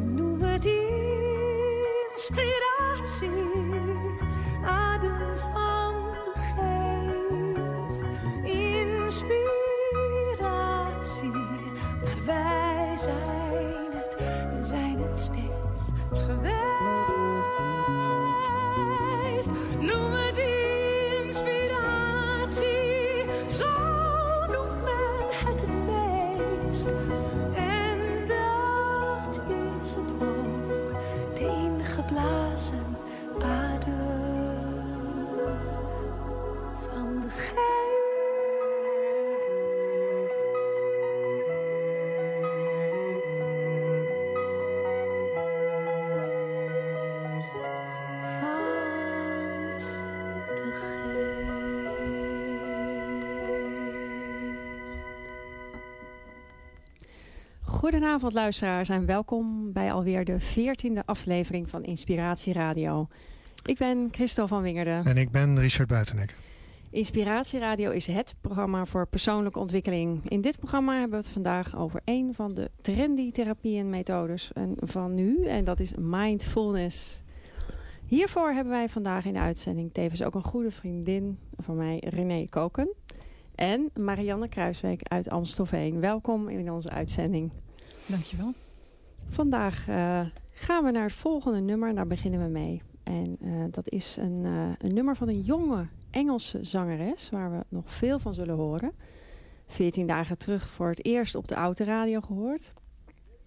noem het inspiratie. Adem van de geest. Inspiratie. Goedenavond luisteraars en welkom bij alweer de veertiende aflevering van Inspiratie Radio. Ik ben Christel van Wingerden. En ik ben Richard Buitenek. Inspiratie Radio is het programma voor persoonlijke ontwikkeling. In dit programma hebben we het vandaag over een van de trendy therapieën-methodes en- van nu. En dat is mindfulness. Hiervoor hebben wij vandaag in de uitzending tevens ook een goede vriendin van mij, René Koken. En Marianne Kruiswijk uit Amstelveen. Welkom in onze uitzending. Dankjewel. Vandaag eh, gaan we naar het volgende nummer. Daar beginnen we mee. En eh, dat is een, eh, een nummer van een jonge Engelse zangeres. Waar we nog veel van zullen horen. 14 dagen terug voor het eerst op de autoradio gehoord.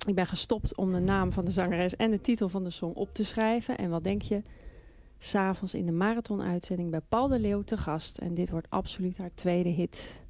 Ik ben gestopt om de naam van de zangeres en de titel van de song op te schrijven. En wat denk je? S'avonds in de marathonuitzending bij Paul de Leeuw te gast. En dit wordt absoluut haar tweede hit.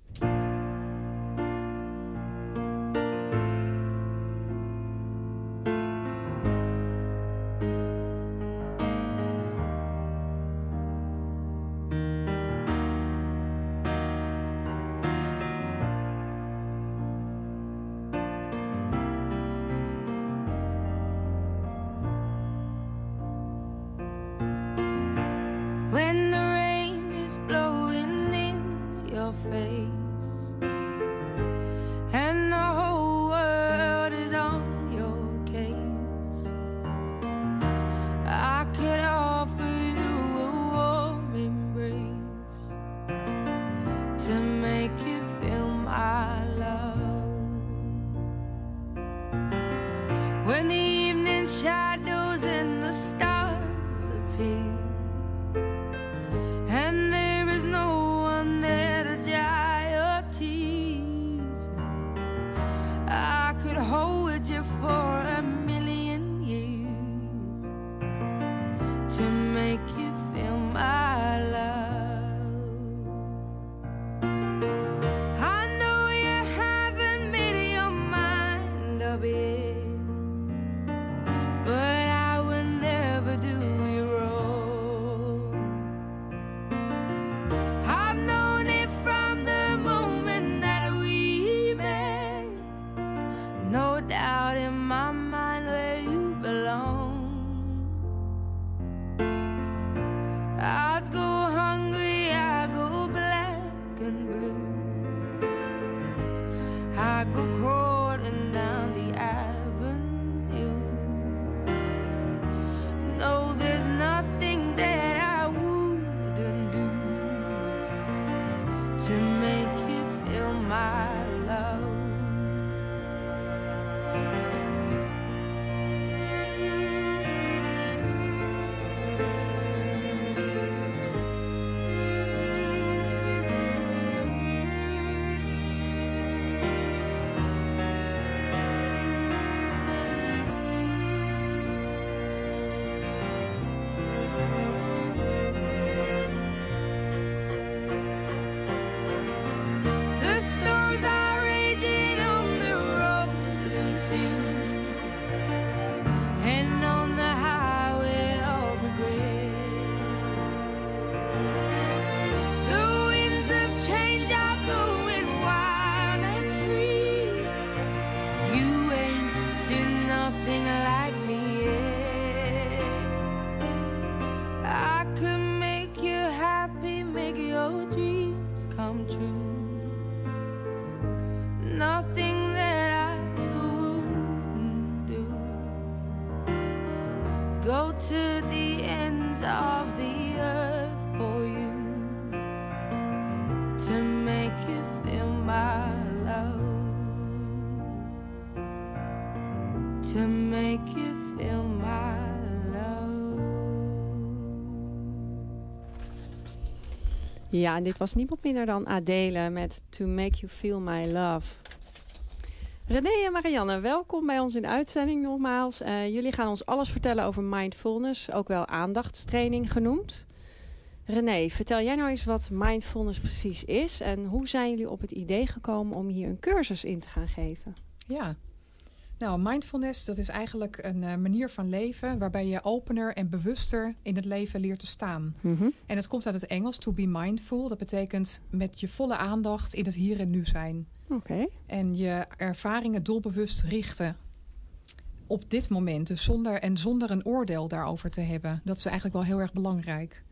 Make you feel my love, to make you feel my love. Ja, en dit was niemand minder dan Adele met To Make You Feel My Love. René en Marianne, welkom bij ons in uitzending nogmaals. Eh, jullie gaan ons alles vertellen over mindfulness, ook wel aandachtstraining genoemd. René, vertel jij nou eens wat mindfulness precies is en hoe zijn jullie op het idee gekomen om hier een cursus in te gaan geven? Ja, nou, mindfulness dat is eigenlijk een uh, manier van leven waarbij je opener en bewuster in het leven leert te staan. Mhm. En het komt uit het Engels, to be mindful. Dat betekent met je volle aandacht in het hier en nu zijn. Oké, En je ervaringen doelbewust richten op dit moment. Dus zonder, en zonder een oordeel daarover te hebben. Dat is eigenlijk wel heel erg belangrijk.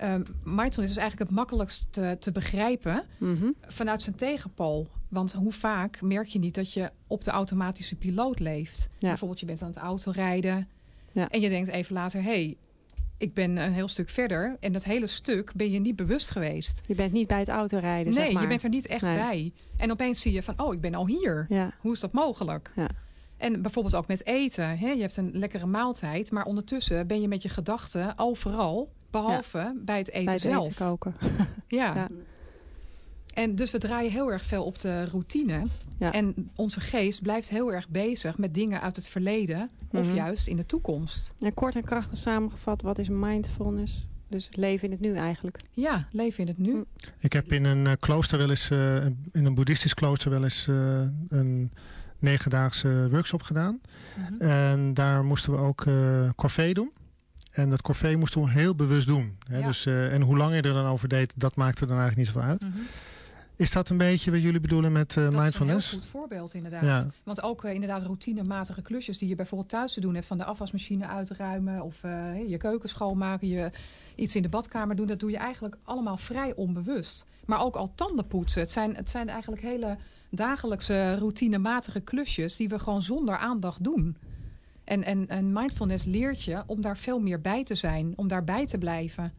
Ehm, mindfulness is eigenlijk het makkelijkst te, te begrijpen Mhm. vanuit zijn tegenpool. Want hoe vaak merk je niet dat je op de automatische piloot leeft? Ja. Bijvoorbeeld je bent aan het autorijden Ja. en je denkt even later... hé, hey, ik ben een heel stuk verder en dat hele stuk ben je niet bewust geweest. je bent niet bij het autorijden, nee, zeg maar. je bent er niet echt Nee. bij. En opeens zie je van, oh, ik ben al hier. Ja, Hoe is dat mogelijk? Ja. En bijvoorbeeld ook met eten. Hè? Je hebt een lekkere maaltijd, maar ondertussen ben je met je gedachten overal... behalve bij het eten bij het zelf. eten koken. Ja. Ja. En dus we draaien heel erg veel op de routine. Ja. En onze geest blijft heel erg bezig met dingen uit het verleden of Mhm. juist in de toekomst. En kort en krachtig samengevat, wat is mindfulness? Dus leven in het nu eigenlijk. Ja, leven in het nu. Hm. Ik heb in een eh, klooster wel eens, eh, in een boeddhistisch klooster wel eens eh, een negendaagse workshop gedaan. Mhm. En daar moesten we ook eh corvée doen. En dat corvée moesten we heel bewust doen. Hè? Ja. Dus, eh, en hoe lang je er dan over deed, dat maakte dan eigenlijk niet zoveel uit. Mhm. Is dat een beetje wat jullie bedoelen met eh, Dat mindfulness? is een heel goed voorbeeld inderdaad. Ja. Want ook eh, inderdaad routinematige klusjes die je bijvoorbeeld thuis te doen hebt. Van de afwasmachine uitruimen of je keuken schoonmaken. Je iets in de badkamer doen. Dat doe je eigenlijk allemaal vrij onbewust. Maar ook al tanden poetsen. Het zijn, het zijn eigenlijk hele dagelijkse routinematige klusjes die we gewoon zonder aandacht doen. En, en, en mindfulness leert je om daar veel meer bij te zijn. Om daarbij te blijven.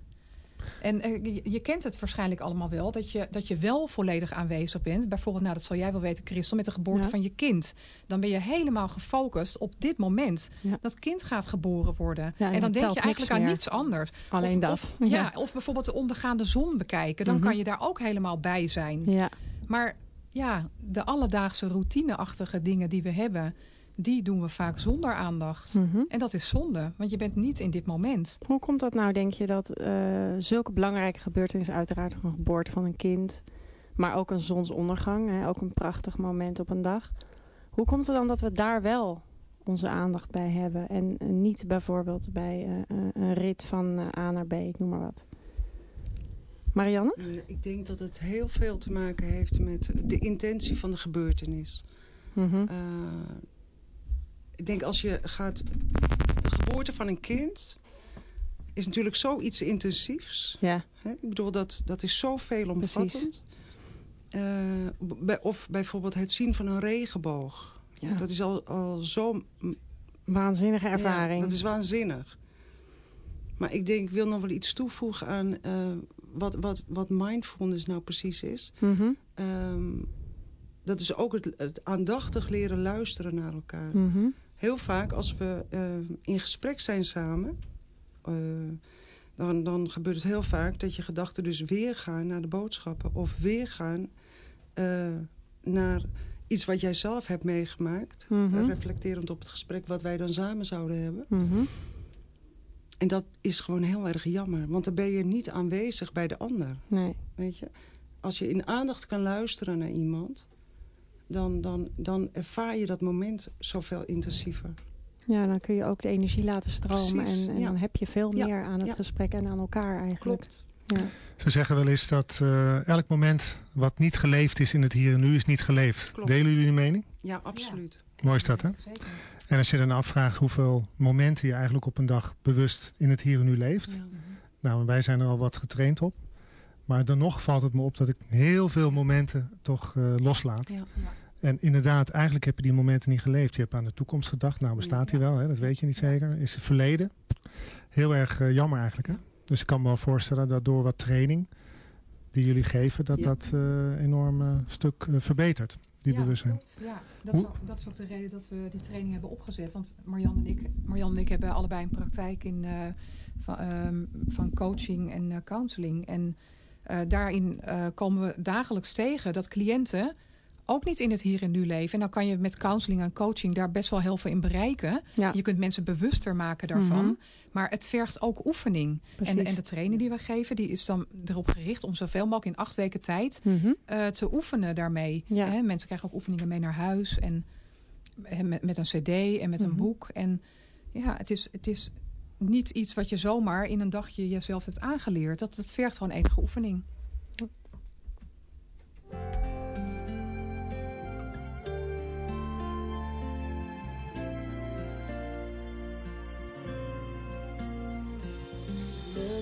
En eh, je, je kent het waarschijnlijk allemaal wel, dat je, dat je wel volledig aanwezig bent. Bijvoorbeeld, nou dat zal jij wel weten, Christel, met de geboorte Ja. van je kind. Dan ben je helemaal gefocust op dit moment. Ja. Dat kind gaat geboren worden. Ja, en en dan denk je eigenlijk aan niets anders. Alleen Of- dat. Of, ja. of bijvoorbeeld de ondergaande zon bekijken. Dan Mhm. kan je daar ook helemaal bij zijn. Ja. Maar ja, de alledaagse routineachtige dingen die we hebben... die doen we vaak zonder aandacht. Mhm. En dat is zonde, want je bent niet in dit moment. Hoe komt dat nou, denk je, dat eh, zulke belangrijke gebeurtenissen, uiteraard een geboorte van een kind, maar ook een zonsondergang, hè, ook een prachtig moment op een dag. Hoe komt het dan dat we daar wel onze aandacht bij hebben en niet bijvoorbeeld bij eh, eh, een rit van A naar B, ik noem maar wat? Marianne? En Ik denk dat het heel veel te maken heeft met de intentie van de gebeurtenis. Mhm. Eh, ik denk als je gaat... De geboorte van een kind is natuurlijk zoiets intensiefs. Ja, Hè? Ik bedoel, dat, dat is zo veelomvattend. Eh, bij- of bijvoorbeeld het zien van een regenboog. ja. Dat is al, al zo... waanzinnige ervaring. Ja, dat is waanzinnig. Maar ik denk, ik wil nog wel iets toevoegen aan eh, wat, wat, wat mindfulness nou precies is. Mhm. Ehm, dat is ook het, het aandachtig leren luisteren naar elkaar. Mhm. Heel vaak als we eh, in gesprek zijn samen... eh, dan, dan gebeurt het heel vaak dat je gedachten dus weer gaan naar de boodschappen. Of weer gaan eh, naar iets wat jij zelf hebt meegemaakt. Mhm. reflecterend op het gesprek wat wij dan samen zouden hebben. Mhm. En dat is gewoon heel erg jammer. Want dan ben je niet aanwezig bij de ander. Nee. Weet je? Als je in aandacht kan luisteren naar iemand... dan, dan, dan ervaar je dat moment zoveel intensiever. Ja, dan kun je ook de energie laten stromen Precies, en, en ja. dan heb je veel Ja, meer aan het ja. gesprek en aan elkaar eigenlijk. Klopt. Ja. Ze zeggen wel eens dat eh, elk moment wat niet geleefd is in het hier en nu is niet geleefd. Klopt. Delen jullie die mening? Ja, absoluut. Mooi is dat hè? Zeker. En als je dan afvraagt hoeveel momenten je eigenlijk op een dag bewust in het hier en nu leeft. Ja. Nou, wij zijn er al wat getraind op. Maar dan nog valt het me op dat ik heel veel momenten toch eh, loslaat. Ja. En inderdaad, eigenlijk heb je die momenten niet geleefd. Je hebt aan de toekomst gedacht. Nou, bestaat die wel, hè? dat weet je niet zeker. Is het verleden? heel erg eh, jammer eigenlijk. Hè? Dus ik kan me wel voorstellen dat door wat training die jullie geven, dat Ja. dat eh, enorm eh, stuk verbetert, die ja, bewustzijn. klopt. Ja, dat, is ook, dat is ook de reden dat we die training hebben opgezet. Want Marianne en ik, Marianne en ik hebben allebei een praktijk in, van, ehm, van coaching en counseling. En daarin komen we dagelijks tegen dat cliënten ook niet in het hier en nu leven. En dan kan je met counseling en coaching daar best wel heel veel in bereiken. Ja, Je kunt mensen bewuster maken daarvan. Mhm. Maar het vergt ook oefening. precies. En, en de training die we geven, die is dan erop gericht om zoveel mogelijk in acht weken tijd Mhm. eh, te oefenen daarmee. Ja. Hè, mensen krijgen ook oefeningen mee naar huis. En met, met een cd en met een Mhm. boek. En ja, het is, het is niet iets wat je zomaar in een dagje jezelf hebt aangeleerd. Dat, dat vergt gewoon enige oefening.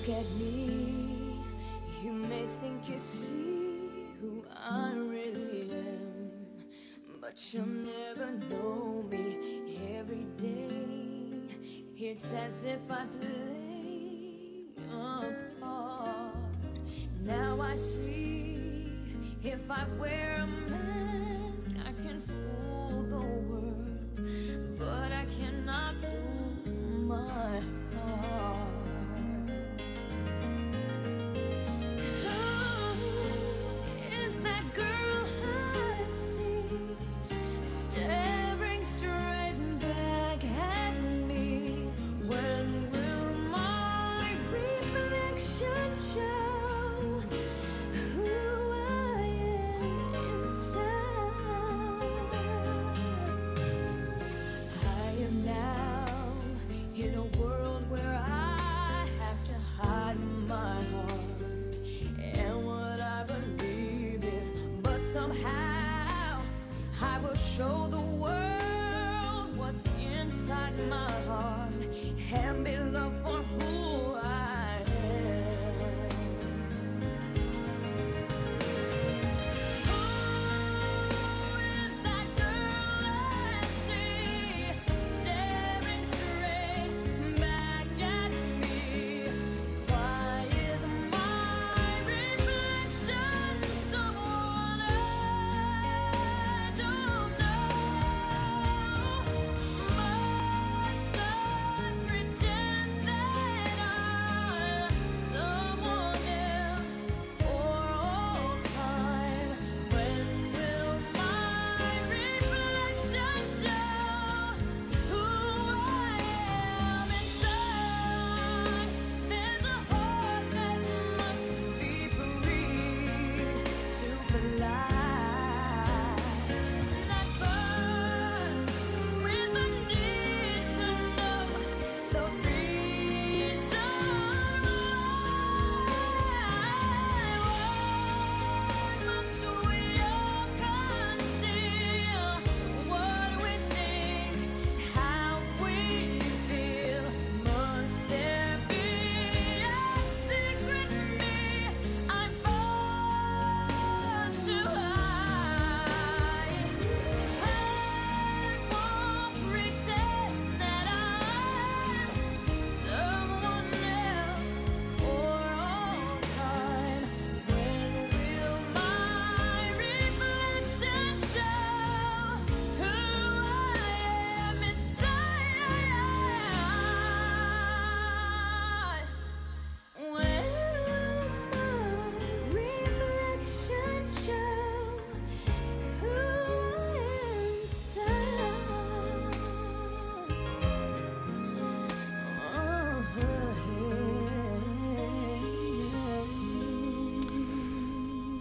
Look at me. You may think you see who I really am, but you'll never know me every day. It's as if I play a part. Now I see if I wear a mask, I can fool the world, but I cannot fool my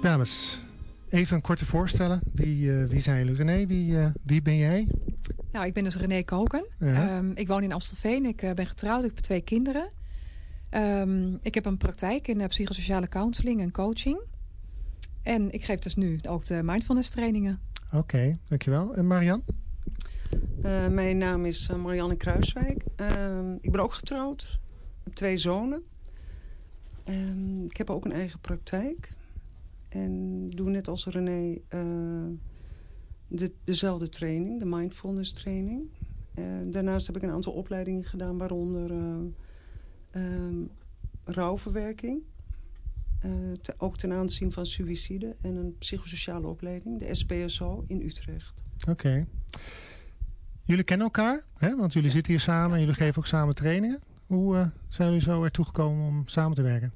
Dames, even een korte voorstellen. Wie, eh, wie zijn jullie? René, wie, eh, wie ben jij? Nou, ik ben dus René Koken. Ja. Ehm, ik woon in Amstelveen. Ik eh, ben getrouwd. Ik heb twee kinderen. Ehm, ik heb een praktijk in psychosociale counseling en coaching. En ik geef dus nu ook de mindfulness trainingen. Oké, dankjewel. En Marian? Eh, mijn naam is Marianne Kruiswijk. Ehm, ik ben ook getrouwd. Ik heb twee zonen. Ehm, ik heb ook een eigen praktijk. En doe net als René eh, de, dezelfde training, de mindfulness training. Eh, daarnaast heb ik een aantal opleidingen gedaan, waaronder ehm, rouwverwerking. te- ook ten aanzien van suïcide en een psychosociale opleiding, de SPSO in Utrecht. Oké. Jullie kennen elkaar, hè? want jullie zitten hier samen en jullie geven ook samen trainingen. Hoe zijn jullie zo ertoe gekomen om samen te werken?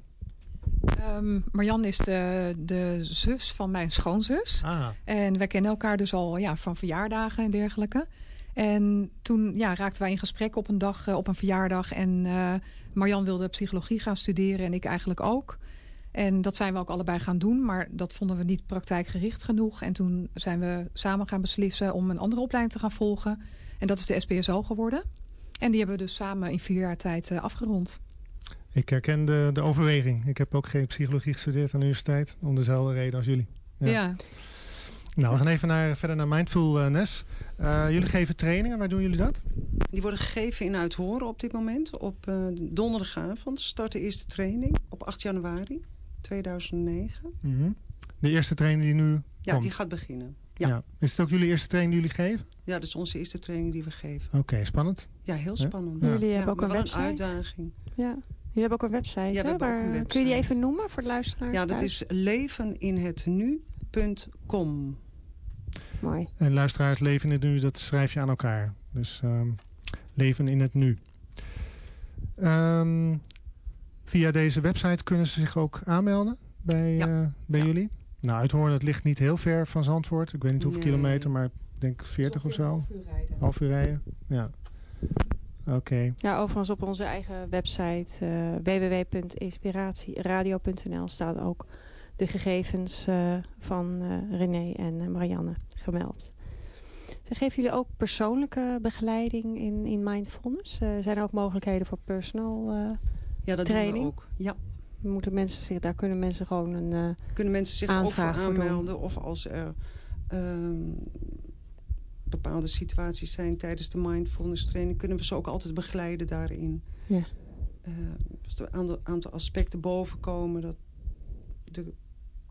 Ehm Marianne is de, de zus van mijn schoonzus. Ah, En wij kennen elkaar dus al ja, van verjaardagen en dergelijke. En toen ja, raakten wij in gesprek op een dag, eh, op een verjaardag. En eh Marjan wilde psychologie gaan studeren en ik eigenlijk ook. En dat zijn we ook allebei gaan doen, maar dat vonden we niet praktijkgericht genoeg. En toen zijn we samen gaan beslissen om een andere opleiding te gaan volgen. En dat is de SPSO geworden. En die hebben we dus samen in vier jaar tijd eh, afgerond. Ik herken de, de overweging. Ik heb ook geen psychologie gestudeerd aan de universiteit. Om dezelfde reden als jullie. Ja. Ja. Nou, we gaan even naar, verder naar Mindfulness. Eh jullie geven trainingen. Waar doen jullie dat? Die worden gegeven in Uithoren op dit moment. Op eh, donderdagavond start de eerste training op 8 januari 2009. Mhm. De eerste training die nu Ja, komt. die gaat beginnen. Ja. Ja. Is het ook jullie eerste training die jullie geven? Ja, dat is onze eerste training die we geven. Oké, spannend. Ja, heel Ja. spannend. Ja. Jullie Ja, hebben ook een wel website. een uitdaging. Ja. Jullie hebben ook een website. Ja, we hè? hebben ook een Waar- Kun je die even noemen voor de luisteraars? Ja, dat thuis? is leveninhetnu.com. mooi. En luisteraars, leven in het nu, dat schrijf je aan elkaar. Dus ehm, leven in het nu. Ehm, via deze website kunnen ze zich ook aanmelden bij, Ja. eh, bij Ja. jullie? Nou, Uithoorn, het ligt niet heel ver van Zandvoort. Ik weet niet hoeveel Nee. kilometer, maar ik denk 40 of zo. Half uur rijden. Ja. Oké. Ja, overigens op onze eigen website eh www.inspiratieradio.nl staan ook de gegevens eh, van eh, René en Marianne gemeld. Ze geven jullie ook persoonlijke begeleiding in, in mindfulness? Eh, zijn er ook mogelijkheden voor personal? eh, Ja, dat Training? doen we ook. Ja, moeten mensen zich, daar kunnen mensen gewoon een... eh, kunnen mensen zich ook Aanvraag voor aanmelden. Of als er ehm, bepaalde situaties zijn tijdens de mindfulness training... kunnen we ze ook altijd begeleiden daarin. Ja. Eh, als er een aantal, aantal aspecten boven komen... dat de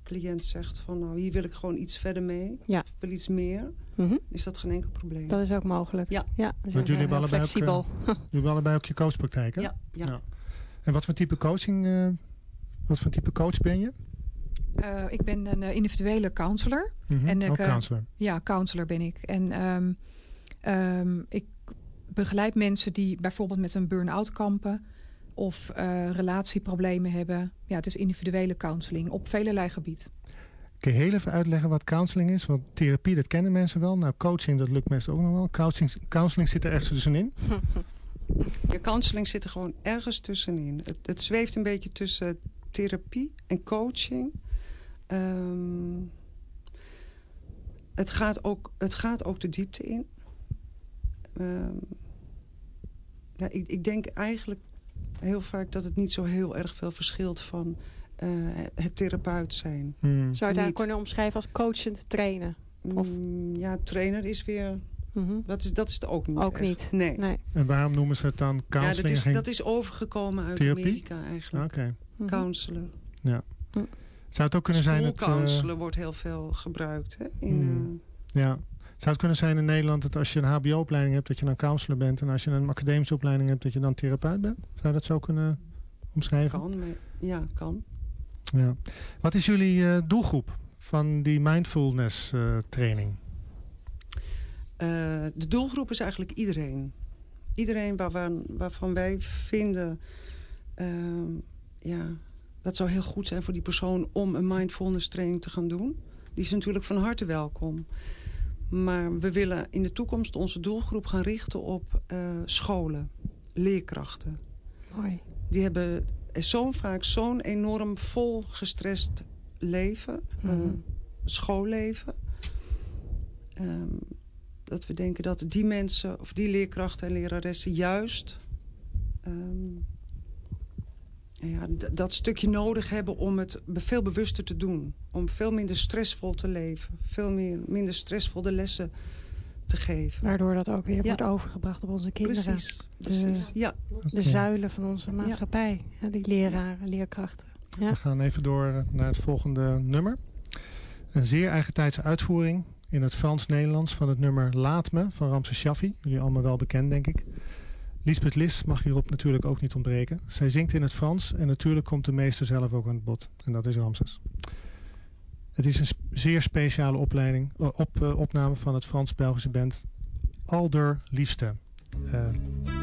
cliënt zegt van... nou, hier wil ik gewoon iets verder mee. Ja. Ik wil iets meer. mhm, Is dat geen enkel probleem. Dat is ook mogelijk. Ja. ja jullie hebben allebei ook, flexibel. Jullie hebben allebei ook je coachpraktijk, hè? ja, ja. Ja. En wat voor type coaching, eh, wat voor type coach ben je? Eh, ik ben een eh, individuele counselor. Mhm. En ik, ook eh, counselor. Ja, counselor ben ik. En ehm, ehm, ik begeleid mensen die bijvoorbeeld met een burn-out kampen of eh, relatieproblemen hebben. Ja, het is individuele counseling op velelei gebied. Kun je heel even uitleggen wat counseling is? Want therapie, dat kennen mensen wel. Nou, coaching, dat lukt mensen ook nog wel. Coaching, counseling zit er ergens tussenin. Ja, counseling zit er gewoon ergens tussenin. Het, het zweeft een beetje tussen therapie en coaching. Ehm, het, gaat ook, het gaat ook de diepte in. Ehm, ja, ik, ik denk eigenlijk heel vaak dat het niet zo heel erg veel verschilt van eh, het therapeut zijn. Hmm. Zou je daar Niet. kunnen omschrijven als coachend trainen? Of- Mm, ja, trainer is weer... Mhm. Dat is, dat is het ook niet Ook echt. niet. Nee. Nee. En waarom noemen ze het dan Ja, counseling? dat is, dat is overgekomen uit Therapie? Amerika eigenlijk. Oké. Mhm. Counselor. Zou het ook kunnen zijn... Het, eh, Schoolcounselor wordt heel veel gebruikt. Hè? In, Hmm. eh, ja. Zou het kunnen zijn in Nederland dat als je een hbo-opleiding hebt... dat je dan counselor bent... en als je een academische opleiding hebt... dat je dan therapeut bent? Zou dat zo kunnen omschrijven? kan. Ja, kan. Ja. Wat is jullie eh, doelgroep van die mindfulness eh, training? Eh, de doelgroep is eigenlijk iedereen. Iedereen waarvan, waarvan wij vinden... ehm, ja, dat zou heel goed zijn voor die persoon... om een mindfulness training te gaan doen. Die is natuurlijk van harte welkom. Maar we willen in de toekomst onze doelgroep gaan richten op eh, scholen. Leerkrachten. Mooi. die hebben zo vaak zo'n enorm vol gestrest leven, Mhm. schoolleven. Ehm, dat we denken dat die mensen, of die leerkrachten en leraressen juist ehm, ja, d- dat stukje nodig hebben om het veel bewuster te doen. Om veel minder stressvol te leven. Veel meer, minder stressvol de lessen te geven. Waardoor dat ook weer Ja. wordt overgebracht op onze kinderen. Precies, De- precies. Ja, De zuilen van onze maatschappij. Ja, die leraren, leerkrachten. Ja. We gaan even door eh, naar het volgende nummer. Een zeer eigentijdse uitvoering in het Frans-Nederlands van het nummer Laat Me van Ramses Shaffi. Jullie allemaal wel bekend, denk ik. Lisbeth Lis mag hierop natuurlijk ook niet ontbreken. Zij zingt in het Frans en natuurlijk komt de meester zelf ook aan het bod. En dat is Ramses. Het is een zeer speciale opleiding, op, opname van het Frans-Belgische band Alder Liefste. Uh,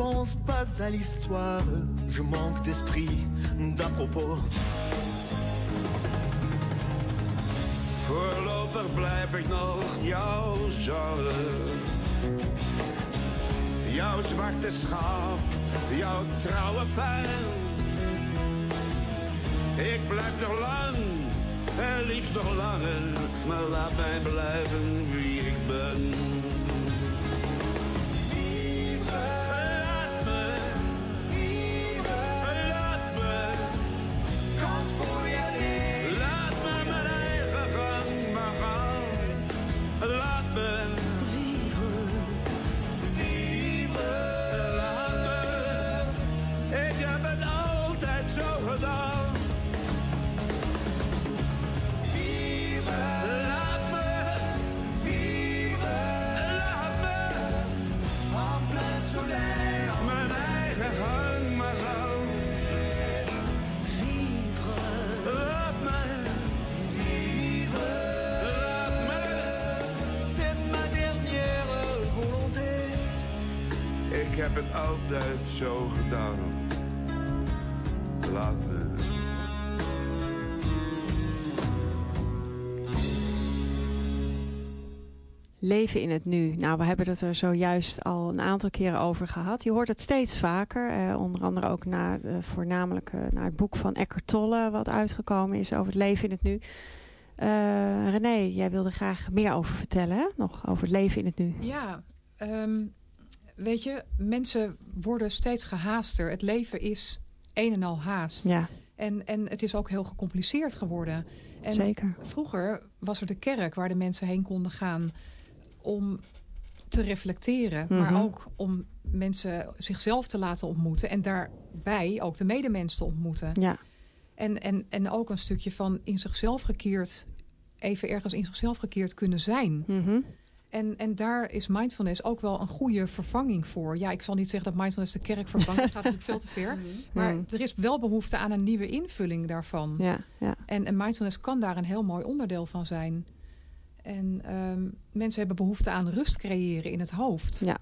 Pense pas à l'histoire, je manque d'esprit, d'à propos. Voorlopig blijf ik nog jouw genre. Jouw zwarte schaap, jouw trouwe fan. Ik blijf nog lang, en liefst nog langer. Maar laat mij blijven wie ik ben. Heb het altijd zo gedaan. Laat me. Leven in het nu. Nou, we hebben het er zojuist al een aantal keren over gehad. Je hoort het steeds vaker. Eh, onder andere ook na, uh, voornamelijk uh, naar het boek van Eckhart Tolle... wat uitgekomen is over het leven in het nu. Uh, René, jij wilde graag meer over vertellen, hè? Nog over het leven in het nu. Ja, um, weet je, mensen worden steeds gehaaster. Het leven is een en al haast. Ja. En, en het is ook heel gecompliceerd geworden. En Zeker. vroeger was er de kerk waar de mensen heen konden gaan om te reflecteren. Maar Mhm. ook om mensen zichzelf te laten ontmoeten. En daarbij ook de medemens te ontmoeten. Ja, En, en, en ook een stukje van in zichzelf gekeerd, even ergens in zichzelf gekeerd kunnen zijn. mhm. En, en daar is mindfulness ook wel een goede vervanging voor. Ja, ik zal niet zeggen dat mindfulness de kerk vervangt. Dat gaat natuurlijk veel te ver. Maar Mm. er is wel behoefte aan een nieuwe invulling daarvan. ja, ja. En, en mindfulness kan daar een heel mooi onderdeel van zijn. En ehm, mensen hebben behoefte aan rust creëren in het hoofd. Ja.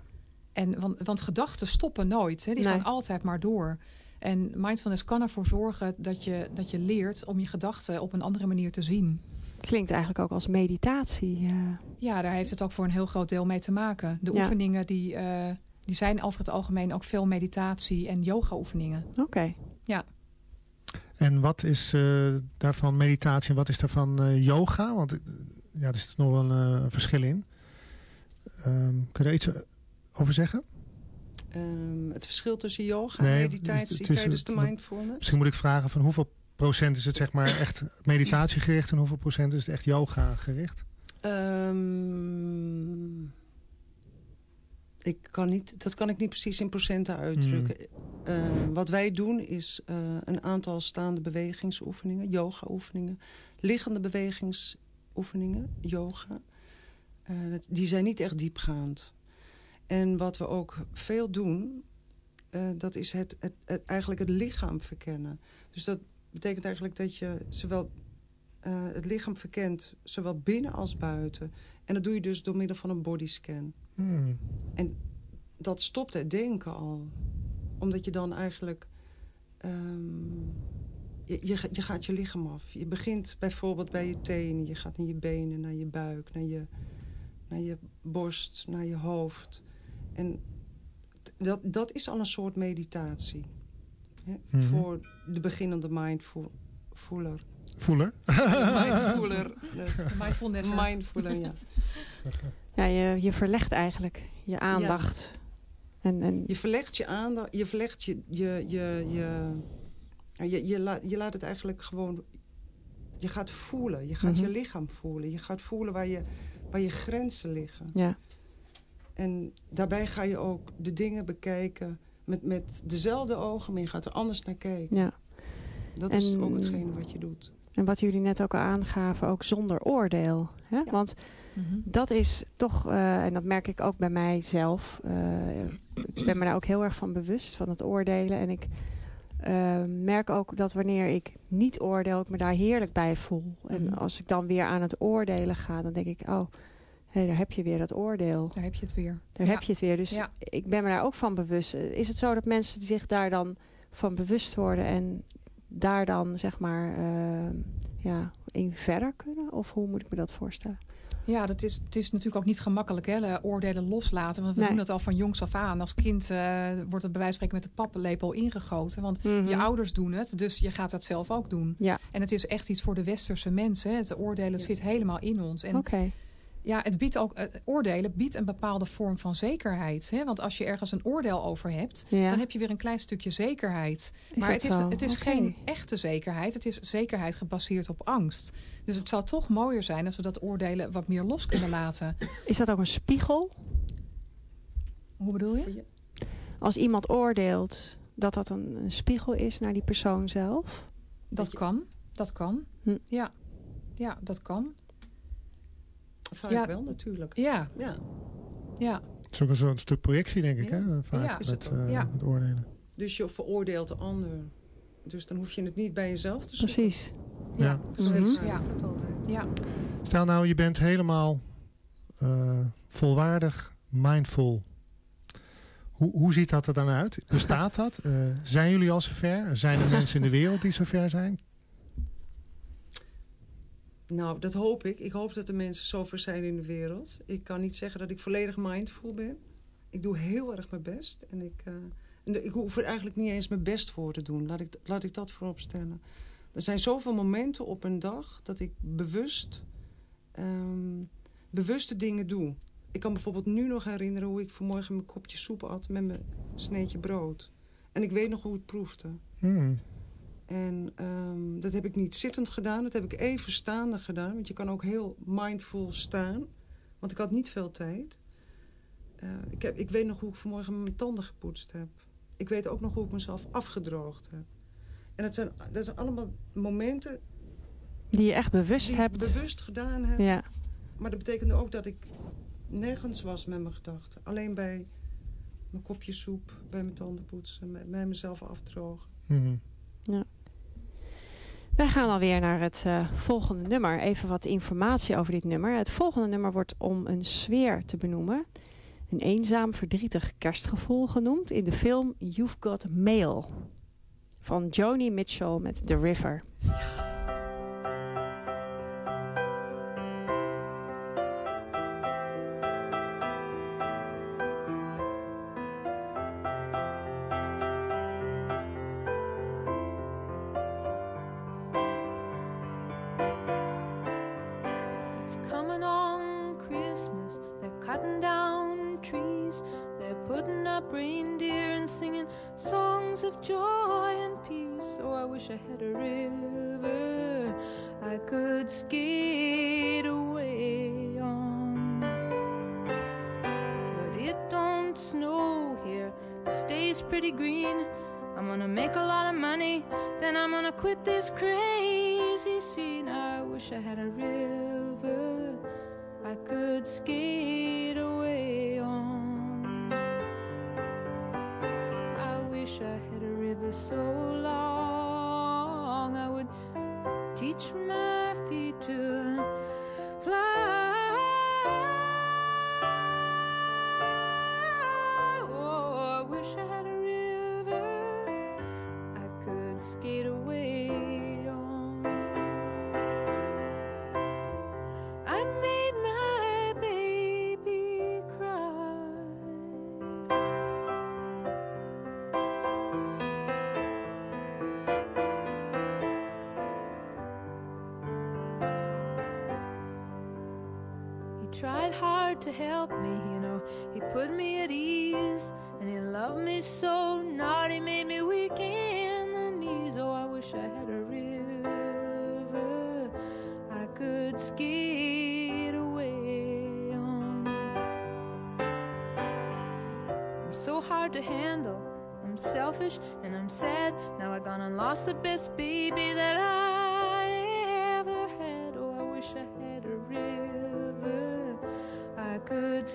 En, want, want gedachten stoppen nooit. Hè? Die Nee. gaan altijd maar door. En mindfulness kan ervoor zorgen dat je, dat je leert om je gedachten op een andere manier te zien. Klinkt eigenlijk ook als meditatie. eh. Ja, daar heeft het ook voor een heel groot deel mee te maken. De Ja. oefeningen die, eh, die zijn over het algemeen ook veel meditatie en yoga oefeningen. Oké. En wat is eh, daarvan meditatie en wat is daarvan eh, yoga? Want ja, er zit nog wel een eh, verschil in. Ehm, kun je daar iets over zeggen? Ehm, het verschil tussen yoga Nee, en meditatie het is- tijdens de mindfulness. Misschien moet ik vragen van hoeveel procent is het zeg maar echt meditatiegericht en hoeveel procent is het echt yoga gericht? Ehm, ik kan niet, dat kan ik niet precies in procenten uitdrukken. Eh, wat wij doen is eh, een aantal staande bewegingsoefeningen, yoga-oefeningen. Liggende bewegingsoefeningen, yoga. Eh, dat- die zijn niet echt diepgaand. En wat we ook veel doen, eh, dat is het, het, het- eigenlijk het lichaam verkennen. Dus dat betekent eigenlijk dat je zowel eh, het lichaam verkent, zowel binnen als buiten. En dat doe je dus door middel van een bodyscan. Hmm. Dat stopt het denken al. Omdat je dan eigenlijk... ehm, je, je, je gaat je lichaam af. Je begint bijvoorbeeld bij je tenen. Je gaat naar je benen, naar je buik, naar je, naar je borst, naar je hoofd. En dat, dat is al een soort meditatie. Hè? Mhm. Voor de beginnende mindfuller. Voeler? Mindfuller. Dat- Mindfulness. Mindfuller, ja. Ja, je, je verlegt eigenlijk je aandacht. En, en, Je verlegt je aandacht, je verlegt je, je, je, je, je, je, laat, je laat het eigenlijk gewoon, je gaat voelen. Je gaat Mhm. je lichaam voelen. Je gaat voelen waar je, waar je grenzen liggen. ja, En daarbij ga je ook de dingen bekijken met, met dezelfde ogen, maar je gaat er anders naar kijken. ja. Dat is ook hetgene wat je doet. En wat jullie net ook al aangaven, ook zonder oordeel. Hè? Ja. Want Mhm. dat is toch, eh, en dat merk ik ook bij mijzelf. eh, ik ben me daar ook heel erg van bewust, van het oordelen. En ik eh, merk ook dat wanneer ik niet oordeel, ik me daar heerlijk bij voel. En Mhm. als ik dan weer aan het oordelen ga, dan denk ik, oh, hé, daar heb je weer dat oordeel. Daar heb je het weer. Daar Ja. heb je het weer. Dus Ja. ik ben me daar ook van bewust. Eh, Is het zo dat mensen zich daar dan van bewust worden en daar dan zeg maar eh, ja, in verder kunnen? Of hoe moet ik me dat voorstellen? Ja, dat is, het is natuurlijk ook niet gemakkelijk, hè, oordelen loslaten. Want we Nee. doen dat al van jongs af aan. Als kind eh, wordt het bij wijze van spreken met de pappenlepel ingegoten. Want Mhm. je ouders doen het, dus je gaat dat zelf ook doen. Ja. En het is echt iets voor de westerse mensen. hè. Het oordelen het zit helemaal in ons. En Oké. Ja, het biedt ook, het oordelen biedt een bepaalde vorm van zekerheid. Hè? Want als je ergens een oordeel over hebt, Ja. dan heb je weer een klein stukje zekerheid. Is maar het is, het is geen echte zekerheid. Het is zekerheid gebaseerd op angst. Dus het zou toch mooier zijn als we dat oordelen wat meer los kunnen laten. Is dat ook een spiegel? Hoe bedoel je? Als iemand oordeelt dat dat een, een spiegel is naar die persoon zelf? Dat kan. Dat kan. Hm. Ja. ja, dat kan. Vaak Ja. wel natuurlijk. Ja, Ja. ja. Het is ook een soort stuk projectie denk ik Ja. hè? Vaak met, eh, Ja. met oordelen. Dus je veroordeelt de ander. Dus dan hoef je het niet bij jezelf te zoeken. Precies. Ja, zo Mhm. is- Ja. dat altijd. ja. Stel nou, je bent helemaal eh, volwaardig mindful. Hoe, hoe ziet dat er dan uit? Bestaat dat? Eh, zijn jullie al zover? Zijn er mensen in de wereld die zover zijn? Nou, dat hoop ik. Ik hoop dat er mensen zover zijn in de wereld. Ik kan niet zeggen dat ik volledig mindful ben. Ik doe heel erg mijn best. En ik, eh, en de- ik hoef er eigenlijk niet eens mijn best voor te doen. Laat ik, laat ik dat voorop stellen. Er zijn zoveel momenten op een dag dat ik bewust, ehm, bewuste dingen doe. Ik kan bijvoorbeeld nu nog herinneren hoe ik vanmorgen mijn kopje soep at met mijn sneetje brood. En ik weet nog hoe het proefde. Hmm. En ehm, dat heb ik niet zittend gedaan. Dat heb ik even staande gedaan. Want je kan ook heel mindful staan. Want ik had niet veel tijd. Eh, ik, heb, ik weet nog hoe ik vanmorgen mijn tanden gepoetst heb. Ik weet ook nog hoe ik mezelf afgedroogd heb. En dat zijn, dat zijn allemaal momenten Die je echt bewust die hebt. ik bewust gedaan heb. Ja. Maar dat betekende ook dat ik nergens was met mijn gedachten. Alleen bij mijn kopje soep, bij mijn tanden poetsen, bij mezelf afdrogen. Mhm. Wij gaan alweer naar het eh, volgende nummer. Even wat informatie over dit nummer. Het volgende nummer wordt om een sfeer te benoemen. Een eenzaam, verdrietig kerstgevoel genoemd in de film You've Got Mail. Van Joni Mitchell met The River. Tried hard to help me, you know. He put me at ease, and he loved me so. He made me weak in the knees. Oh, I wish I had a river I could skate away on. I'm so hard to handle. I'm selfish and I'm sad. Now I gone and lost the best baby that I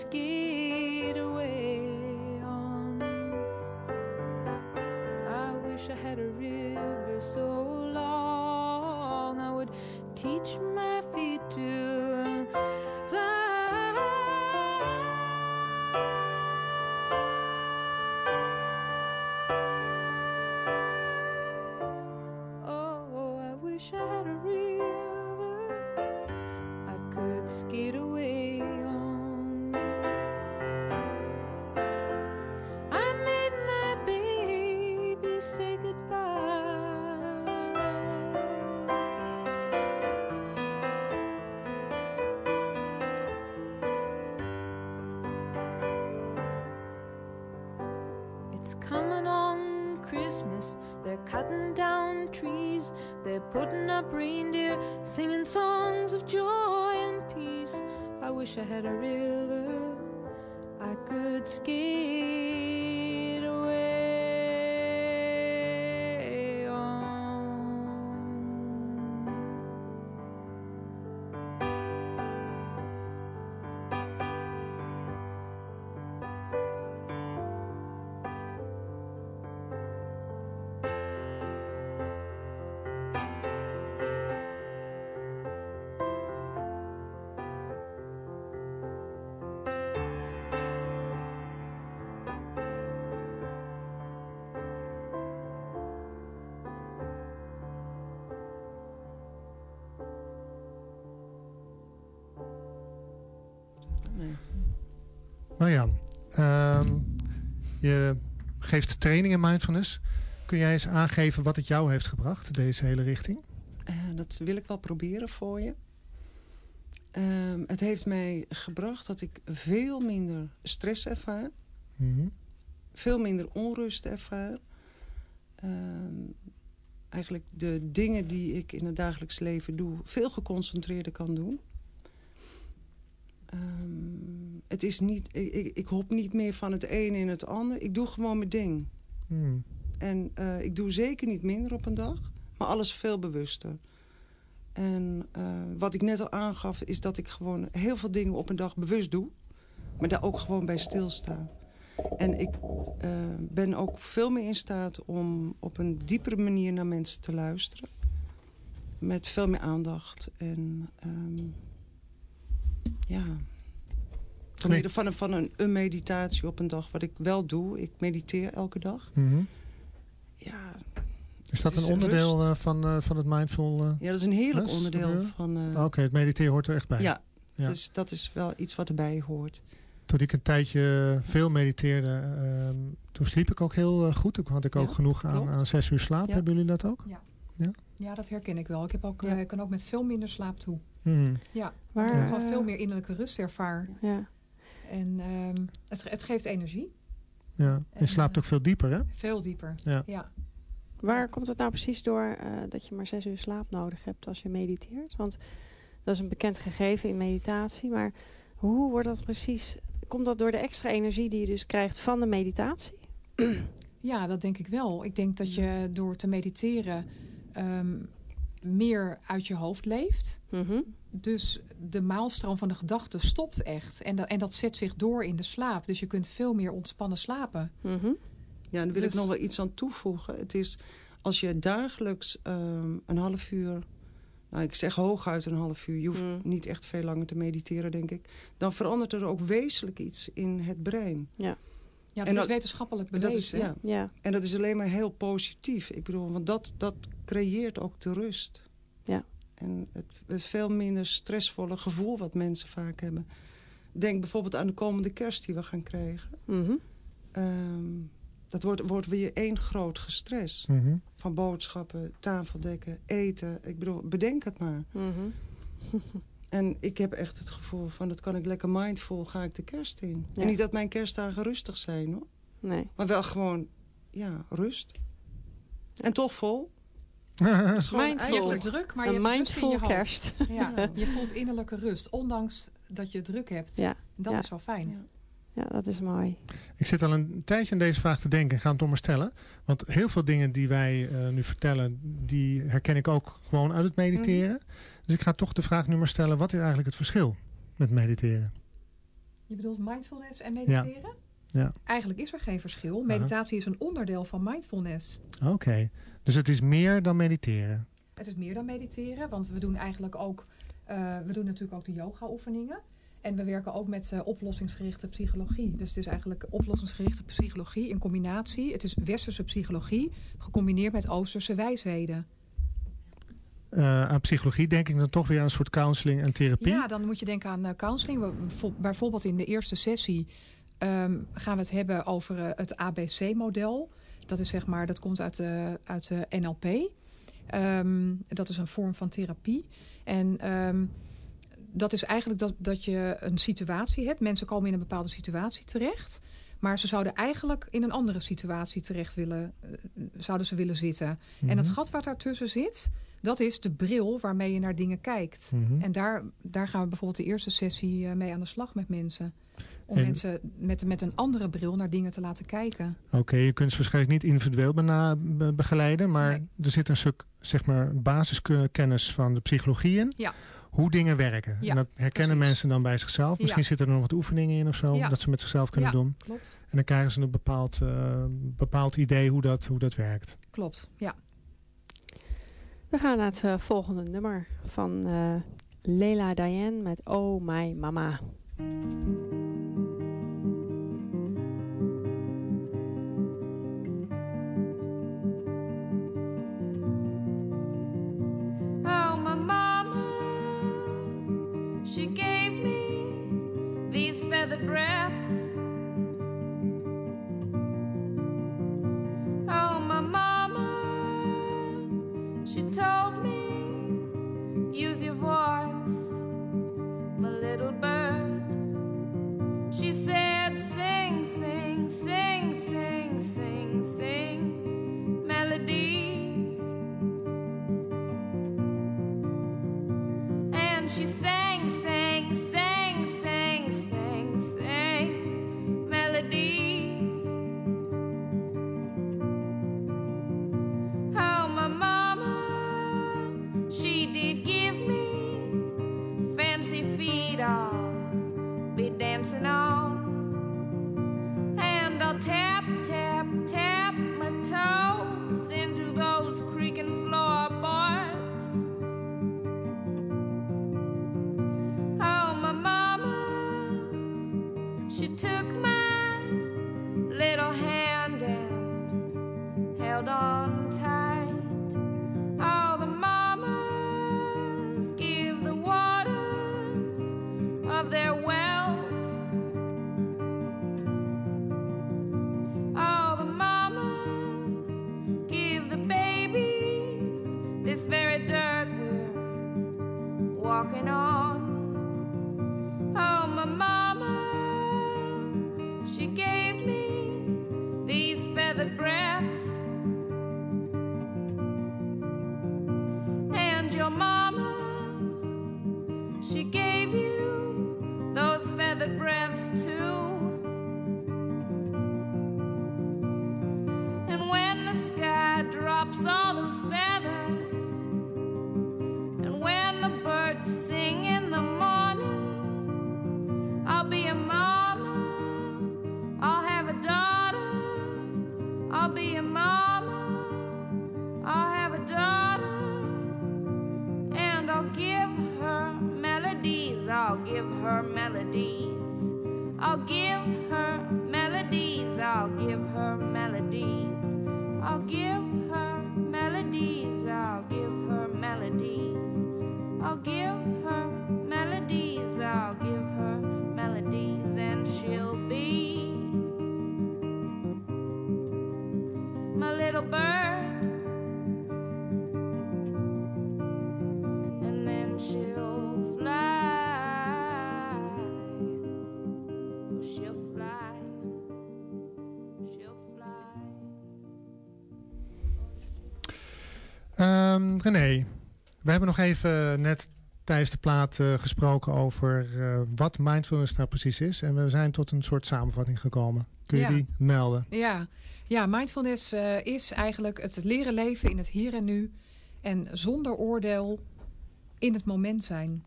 skate away on. I wish I had a river so long I would teach my feet to fly. Oh, I wish I had a river I could skate away cutting down trees. They're putting up reindeer, singing songs of joy and peace. I wish I had a river Marjan, ehm, je geeft training in mindfulness. Kun jij eens aangeven wat het jou heeft gebracht, deze hele richting? Eh, dat wil ik wel proberen voor je. Ehm, het heeft mij gebracht dat ik veel minder stress ervaar. Mhm. Veel minder onrust ervaar. Ehm, eigenlijk de dingen die ik in het dagelijks leven doe... veel geconcentreerder kan doen. Het is niet, ik, ik, ik hop niet meer van het een in het ander. Ik doe gewoon mijn ding. Hmm. En eh, ik doe zeker niet minder op een dag, maar alles veel bewuster. En eh, wat ik net al aangaf, is dat ik gewoon heel veel dingen op een dag bewust doe. Maar daar ook gewoon bij stilsta. En ik eh, ben ook veel meer in staat om op een diepere manier naar mensen te luisteren. Met veel meer aandacht. En ehm, ja, Nee. van, een, van een, een meditatie op een dag. Wat ik wel doe, ik mediteer elke dag. Mhm. Ja, Is dat is een onderdeel rust. eh, van, eh, van het mindful... eh, ja dat is een heerlijk onderdeel van... eh, ah, Oké, het mediteren hoort er echt bij. ja, Ja. Dus dat is wel iets wat erbij hoort. Toen ik een tijdje veel mediteerde, ehm, toen sliep ik ook heel goed. Toen had ik ook Ja, genoeg aan, aan zes uur slaap. Ja. Hebben jullie dat ook? Ja, dat herken ik wel. Ik, heb ook, Ja. ik kan ook met veel minder slaap toe. Mhm. Ja, Waar, waar ik gewoon veel meer innerlijke rust ervaar. Ja. En ehm, het, ge- het geeft energie. Ja. Je En, slaapt eh, ook veel dieper, hè? Veel dieper. Ja. ja. Waar komt het nou precies door eh, dat je maar zes uur slaap nodig hebt als je mediteert? Want dat is een bekend gegeven in meditatie. Maar hoe wordt dat precies? Komt dat door de extra energie die je dus krijgt van de meditatie? Ja, dat denk ik wel. Ik denk dat je door te mediteren ehm, meer uit je hoofd leeft. Mhm. Dus de maalstroom van de gedachten stopt echt. En dat, en dat zet zich door in de slaap. Dus je kunt veel meer ontspannen slapen. Mhm. Ja, en daar wil Dus- ik nog wel iets aan toevoegen. Het is als je dagelijks ehm, een half uur... Nou, ik zeg hooguit een half uur. Je hoeft Mm. niet echt veel langer te mediteren, denk ik. Dan verandert er ook wezenlijk iets in het brein. Ja, dat En is dat- wetenschappelijk dat, is, bewezen. ja, Ja, en dat is alleen maar heel positief. Ik bedoel, want dat, dat creëert ook de rust. En het, het veel minder stressvolle gevoel wat mensen vaak hebben. Denk bijvoorbeeld aan de komende kerst die we gaan krijgen. Mhm. Ehm, dat wordt, wordt weer één groot gestres. Mhm. Van boodschappen, tafeldekken, eten. Ik bedoel, bedenk het maar. Mhm. En ik heb echt het gevoel van, dat kan ik lekker mindful, ga ik de kerst in. Ja. En niet dat mijn kerstdagen rustig zijn, hoor. Nee. Maar wel gewoon, ja, rust. En toch vol. Het is gewoon Mindful. Je hebt het druk, maar je een hebt rust in je kerst. Ja, je voelt innerlijke rust, ondanks dat je het druk hebt. Ja, Dat Ja. is wel fijn. Ja. ja, dat is mooi. Ik zit al een tijdje aan deze vraag te denken en ga hem toch maar stellen. Want heel veel dingen die wij eh, nu vertellen, die herken ik ook gewoon uit het mediteren. Dus ik ga toch de vraag nu maar stellen, wat is eigenlijk het verschil met mediteren? Je bedoelt mindfulness en mediteren? Ja. Eigenlijk is er geen verschil. Meditatie is een onderdeel van mindfulness. Oké, dus het is meer dan mediteren. Het is meer dan mediteren, want we doen eigenlijk ook, eh, we doen natuurlijk ook de yoga oefeningen. En we werken ook met eh, oplossingsgerichte psychologie. Dus het is eigenlijk oplossingsgerichte psychologie in combinatie. Het is westerse psychologie gecombineerd met oosterse wijsheden. Eh, aan psychologie denk ik dan toch weer aan een soort counseling en therapie. Ja, dan moet je denken aan counseling. Bijvoorbeeld in de eerste sessie ehm, gaan we het hebben over eh, het ABC-model. Dat is zeg maar, dat komt uit de, uit de NLP. Ehm, dat is een vorm van therapie. En ehm, dat is eigenlijk dat, dat je een situatie hebt. Mensen komen in een bepaalde situatie terecht. Maar ze zouden eigenlijk in een andere situatie terecht willen, eh, zouden ze willen zitten. En het Mhm. gat wat daartussen zit, dat is de bril waarmee je naar dingen kijkt. Mhm. En daar, daar gaan we bijvoorbeeld de eerste sessie eh, mee aan de slag met mensen. Om En- mensen met, met een andere bril naar dingen te laten kijken. Oké, je kunt ze waarschijnlijk niet individueel bena- be- begeleiden, maar Nee. er zit een stuk zeg maar, basiskennis van de psychologie in. Ja. Hoe dingen werken. Ja, en dat herkennen precies. mensen dan bij zichzelf. Misschien Ja. zitten er nog wat oefeningen in of zo, Ja. dat ze met zichzelf kunnen Ja. doen. Klopt, En dan krijgen ze een bepaald, eh, bepaald idee hoe dat, hoe dat werkt. klopt. Ja. We gaan naar het eh, volgende nummer van eh Leila Diane met Oh My Mama. She gave me these feathered breaths. Hebben nog even net tijdens de plaat eh, gesproken over eh, wat mindfulness nou precies is. En we zijn tot een soort samenvatting gekomen. Kun je Ja. die melden? Ja, ja mindfulness eh, is eigenlijk het leren leven in het hier en nu. En zonder oordeel in het moment zijn.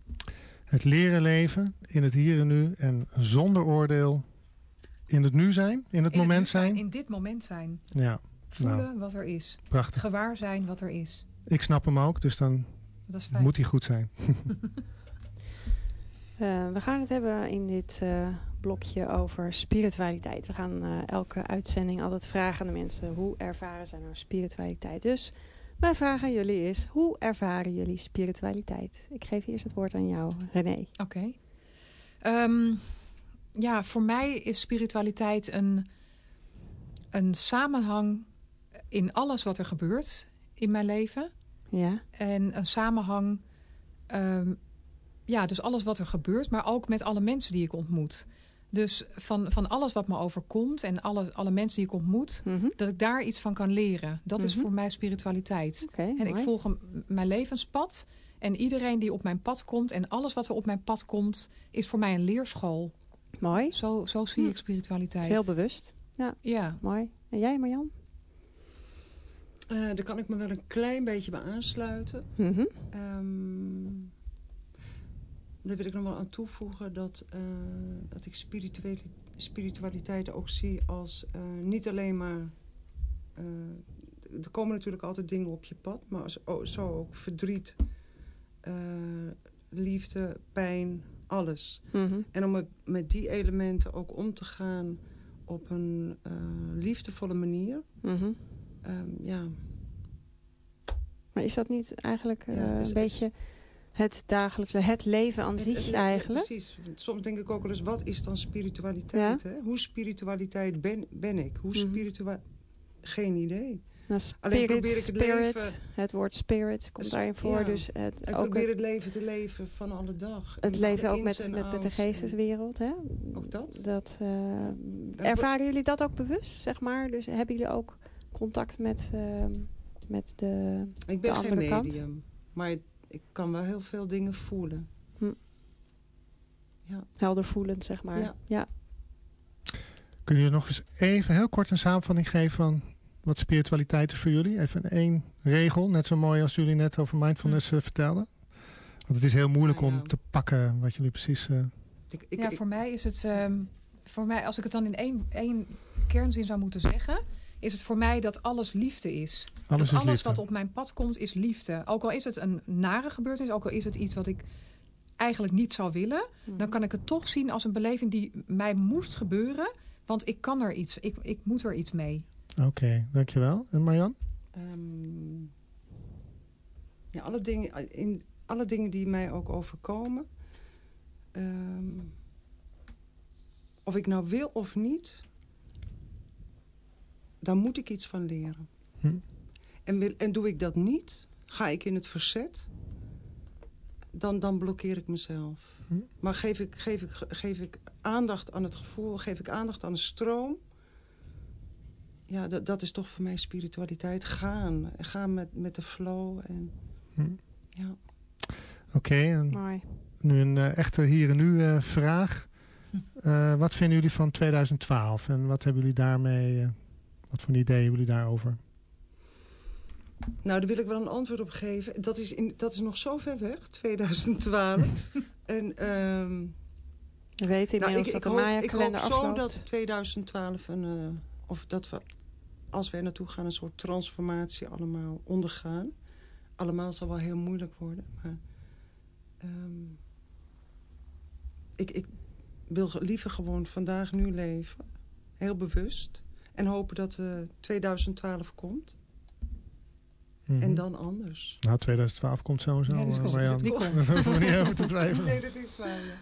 Het leren leven in het hier en nu en zonder oordeel in het nu zijn, in het In moment zijn. In dit moment zijn. Ja, Voelen nou, wat er is. prachtig. Gewaar zijn wat er is. Ik snap hem ook, dus dan Dat is fijn. moet hij goed zijn. Eh, we gaan het hebben in dit eh, blokje over spiritualiteit. We gaan eh, elke uitzending altijd vragen aan de mensen... hoe ervaren zij nou spiritualiteit? Dus mijn vraag aan jullie is... hoe ervaren jullie spiritualiteit? Ik geef eerst het woord aan jou, René. Oké. Ehm, ja, voor mij is spiritualiteit een, een samenhang in alles wat er gebeurt in mijn leven. Ja, En een samenhang, ehm, ja, dus alles wat er gebeurt, maar ook met alle mensen die ik ontmoet. Dus van, van alles wat me overkomt en alle, alle mensen die ik ontmoet, Mhm. dat ik daar iets van kan leren. Dat is Mhm. voor mij spiritualiteit. En ik volg een- mijn levenspad. En iedereen die op mijn pad komt en alles wat er op mijn pad komt, is voor mij een leerschool. Mooi, Zo, zo zie Hm. ik spiritualiteit. heel bewust. Ja, Mooi. En jij, Marjan? Eh, daar kan ik me wel een klein beetje bij aansluiten. Mhm. Ehm, daar wil ik nog wel aan toevoegen dat, eh, dat ik spiritualiteit ook zie als eh, niet alleen maar... er komen natuurlijk altijd dingen op je pad, maar als, oh, zo ook verdriet, liefde, pijn, alles. Mhm. En om met- die elementen ook om te gaan op een liefdevolle manier. Mhm. Ehm, ja, Maar is dat niet eigenlijk eh, een beetje het dagelijkse, het leven aan zich eigenlijk? Precies. Soms denk ik ook wel eens, wat is dan spiritualiteit? Hè? Hoe spiritualiteit ben, ben ik? Hoe Mhm. spiritueel... Geen idee. Nou, Alleen probeer ik het spirit, leven- het woord spirit komt daarin voor. ja. Dus het, Ik ook probeer het, leven te leven van alle dag. het En leven ook met, met, met de geesteswereld. Hè? Ook dat? Dat, eh, ervaren jullie dat ook bewust, zeg maar? Dus hebben jullie ook contact met, ehm, met de, Ik ben de geen andere kant? medium. Maar ik kan wel heel veel dingen voelen. helder voelend, zeg maar? Ja. ja. Kun je nog eens even heel kort een samenvatting geven van wat spiritualiteit is voor jullie? Even één regel, net zo mooi als jullie net over mindfulness eh, vertelden. Want het is heel moeilijk ja. om te pakken wat jullie precies... eh, Ik, ik, ja, ik- voor mij is het... ehm, voor mij, als ik het dan in één, één kernzin zou moeten zeggen... is het voor mij dat alles liefde is. Alles dat is alles liefde. wat op mijn pad komt is liefde. Ook al is het een nare gebeurtenis, ook al is het iets wat ik eigenlijk niet zou willen, Mhm. dan kan ik het toch zien als een beleving die mij moest gebeuren, want ik kan er iets, ik, ik moet er iets mee. Oké, dankjewel. En Marjan? Ehm, ja, alle, dingen, in, alle dingen die mij ook overkomen. ehm, of ik nou wil of niet, daar moet ik iets van leren. Hm. En, wil, en doe ik dat niet, ga ik in het verzet, dan, dan blokkeer ik mezelf. Hm. Maar geef ik, geef, ik, geef ik aandacht aan het gevoel, geef ik aandacht aan de stroom... Ja, dat, dat is toch voor mij spiritualiteit. Gaan. Gaan met, met de flow. En, Hm. ja. Oké, Mooi. nu een eh, echte hier en nu eh, vraag. Eh, wat vinden jullie van 2012 en wat hebben jullie daarmee, eh, wat voor ideeën hebben jullie daarover? Nou, daar wil ik wel een antwoord op geven. Dat is, in, dat is nog zo ver weg, 2012. en ehm, We weten nou, inmiddels ik, ik, dat de hoop, ik Maya-kalender hoop zo afloopt. dat 2012 een... eh, of dat we, als we er naartoe gaan, een soort transformatie allemaal ondergaan. Allemaal zal wel heel moeilijk worden. Maar ehm, ik, ik wil liever gewoon vandaag nu leven. Heel bewust. En hopen dat eh 2012 komt. Mhm. En dan anders. Nou, 2012 komt sowieso, Ja, die eh, komt. Marjan. Die komt. Daar hoeven we niet over te twijfelen. Nee, dat is waar, ja.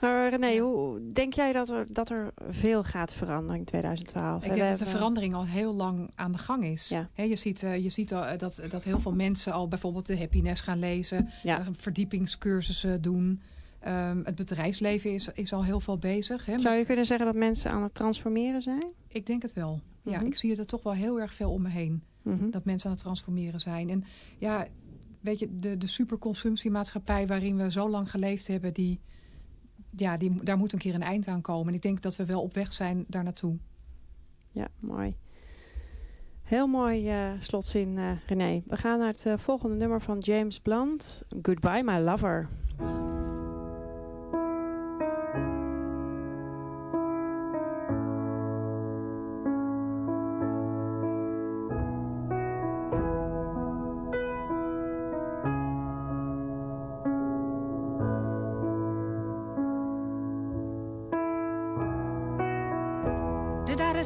Maar René, hoe denk jij dat er, dat er veel gaat veranderen in 2012? Ik denk dat de verandering al heel lang aan de gang is. Ja. Hè, je ziet, eh, je ziet al, eh, dat, dat heel veel mensen al bijvoorbeeld de happiness gaan lezen, Ja. eh, verdiepingscursussen doen. Ehm, het bedrijfsleven is, is al heel veel bezig. Hè, Zou je met- kunnen zeggen dat mensen aan het transformeren zijn? Ik denk het wel. Ja, Mhm. ik zie het er toch wel heel erg veel om me heen. Mhm. Dat mensen aan het transformeren zijn. En ja, weet je, de, de superconsumptiemaatschappij waarin we zo lang geleefd hebben, die, ja, die, daar moet een keer een eind aan komen. En ik denk dat we wel op weg zijn daar naartoe. Ja, mooi. Heel mooi eh, slotzin, eh René. We gaan naar het eh, volgende nummer van James Blunt. Goodbye, my lover.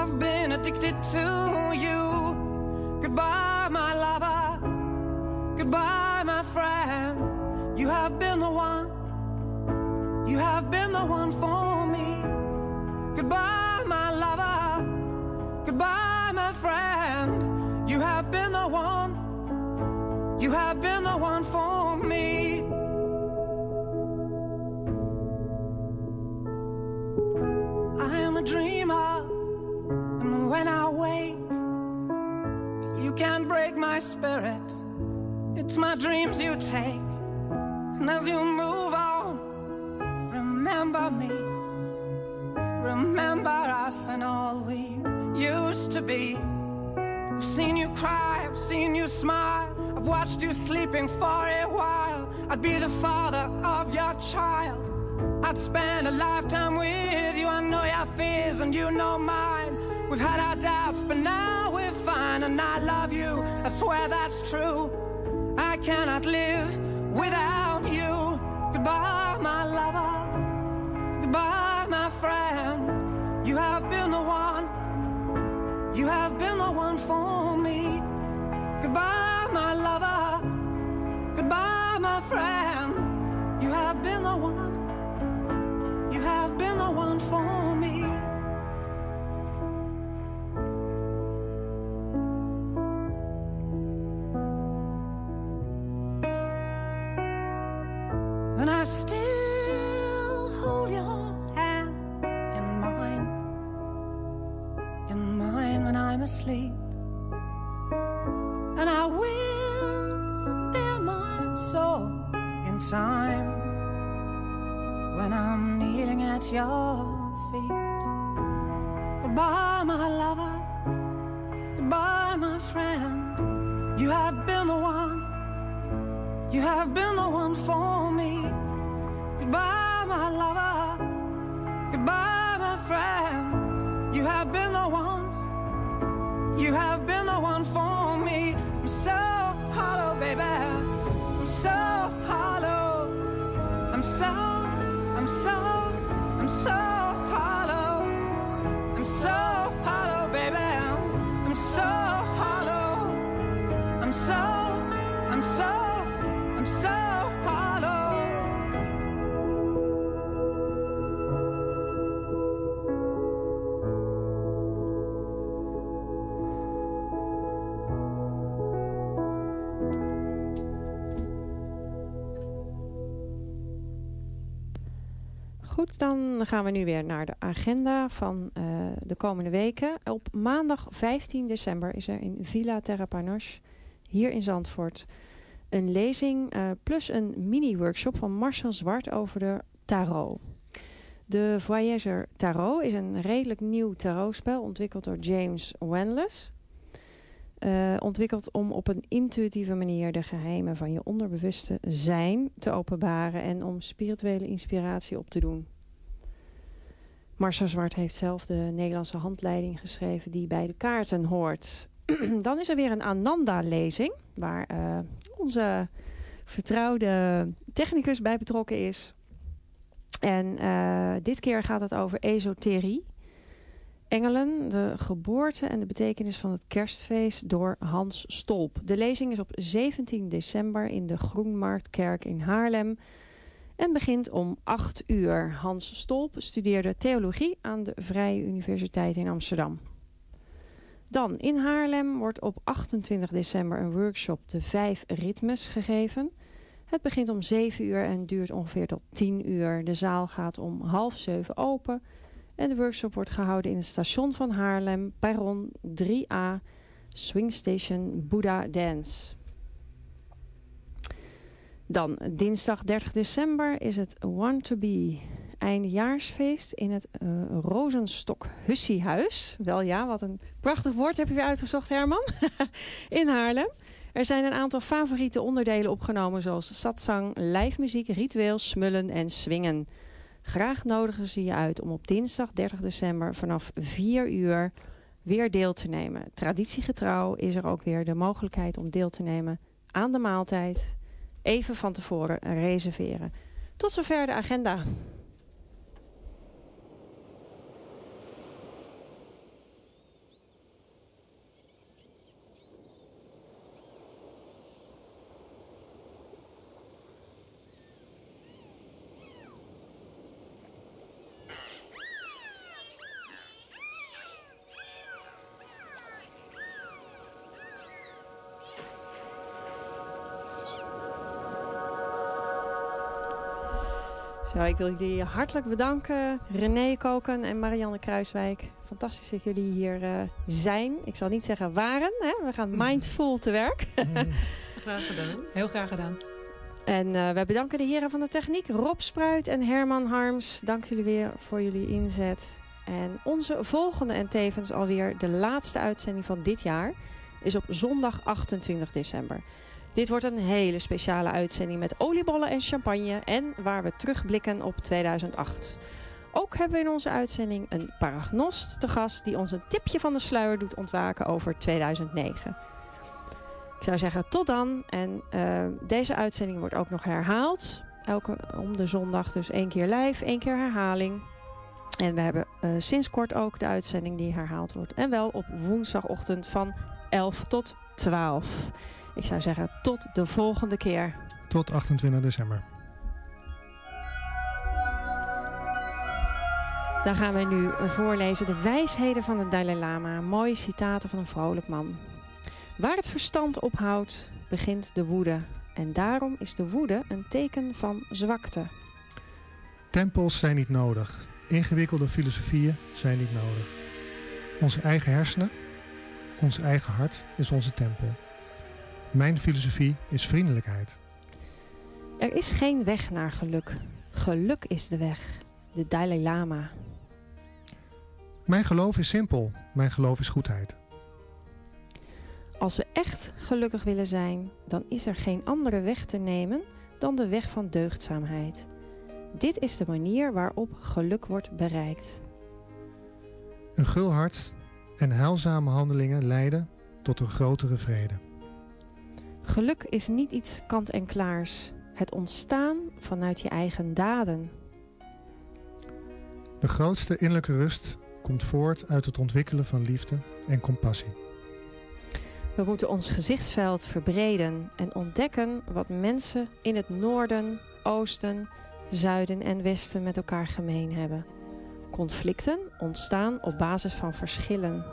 I've been addicted to you. Goodbye, my lover. Goodbye, my friend. You have been the one. You have been the one for me. Goodbye, my lover. Goodbye, my friend. You have been the one. You have been the one for me. I am a dreamer, when I wake, you can't break my spirit. It's my dreams you take, and as you move on, remember me. Remember us and all we used to be. I've seen you cry, I've seen you smile, I've watched you sleeping for a while. I'd be the father of your child. I'd spend a lifetime with you. I know your fears and you know mine. We've had our doubts, but now we're fine. And I love you, I swear that's true. I cannot live without you. Goodbye, my lover. Goodbye, my friend. You have been the one You have been the one for me. Goodbye, my lover. Goodbye, my friend. You have been the one. You have been the one for me. Goed, dan gaan we nu weer naar de agenda van eh, de komende weken. Op maandag 15 december is er in Villa Terra Panache, hier in Zandvoort, een lezing eh, plus een mini-workshop van Marcel Zwart over de tarot. De Voyager Tarot is een redelijk nieuw tarotspel ontwikkeld door James Wenles. Eh, ontwikkeld om op een intuïtieve manier de geheimen van je onderbewuste zijn te openbaren en om spirituele inspiratie op te doen. Marcel Zwart heeft zelf de Nederlandse handleiding geschreven die bij de kaarten hoort. Dan is er weer een Ananda-lezing waar eh, onze vertrouwde technicus bij betrokken is. En eh, dit keer gaat het over esoterie. Engelen, de geboorte en de betekenis van het kerstfeest door Hans Stolp. De lezing is op 17 december in de Groenmarktkerk in Haarlem en begint om 8 uur. Hans Stolp studeerde theologie aan de Vrije Universiteit in Amsterdam. Dan in Haarlem wordt op 28 december een workshop de vijf ritmes gegeven. Het begint om 7 uur en duurt ongeveer tot 10 uur. De zaal gaat om half 7 open. En de workshop wordt gehouden in het station van Haarlem, perron 3A, Swing Station Buddha Dance. Dan dinsdag 30 december is het Want to Be eindjaarsfeest in het uh, Rozenstok Hussiehuis. Wel ja, wat een prachtig woord heb je weer uitgezocht Herman. in Haarlem. Er zijn een aantal favoriete onderdelen opgenomen zoals satsang, live muziek, ritueel, smullen en swingen. Graag nodigen ze je uit om op dinsdag 30 december vanaf 4 uur weer deel te nemen. Traditiegetrouw is er ook weer de mogelijkheid om deel te nemen aan de maaltijd. Even van tevoren reserveren. Tot zover de agenda. Zo, ik wil jullie hartelijk bedanken. René Koken en Marianne Kruiswijk. Fantastisch dat jullie hier uh, zijn. Ik zal niet zeggen waren. Hè? We gaan mindful te werk. graag gedaan. Heel graag gedaan. En uh, wij bedanken de heren van de techniek. Rob Spruit en Herman Harms. Dank jullie weer voor jullie inzet. En onze volgende en tevens alweer de laatste uitzending van dit jaar... is op zondag 28 december. Dit wordt een hele speciale uitzending met oliebollen en champagne en waar we terugblikken op 2008. Ook hebben we in onze uitzending een paragnost te gast die ons een tipje van de sluier doet ontwaken over 2009. Ik zou zeggen tot dan en uh, deze uitzending wordt ook nog herhaald. Elke om de zondag dus één keer live, één keer herhaling. En we hebben eh, sinds kort ook de uitzending die herhaald wordt. En wel op woensdagochtend van 11 tot 12. Ik zou zeggen tot de volgende keer. Tot 28 december. Dan gaan we nu voorlezen de wijsheden van de Dalai Lama. Mooie citaten van een vrolijk man. Waar het verstand ophoudt, begint de woede. En daarom is de woede een teken van zwakte. Tempels zijn niet nodig. Ingewikkelde filosofieën zijn niet nodig. Onze eigen hersenen, ons eigen hart is onze tempel. Mijn filosofie is vriendelijkheid. Er is geen weg naar geluk. Geluk is de weg. De Dalai Lama. Mijn geloof is simpel. Mijn geloof is goedheid. Als we echt gelukkig willen zijn, dan is er geen andere weg te nemen dan de weg van deugdzaamheid. Dit is de manier waarop geluk wordt bereikt. Een gul hart en heilzame handelingen leiden tot een grotere vrede. Geluk is niet iets kant-en-klaars. Het ontstaan vanuit je eigen daden. De grootste innerlijke rust komt voort uit het ontwikkelen van liefde en compassie. We moeten ons gezichtsveld verbreden en ontdekken wat mensen in het noorden, oosten, zuiden en westen met elkaar gemeen hebben. Conflicten ontstaan op basis van verschillen.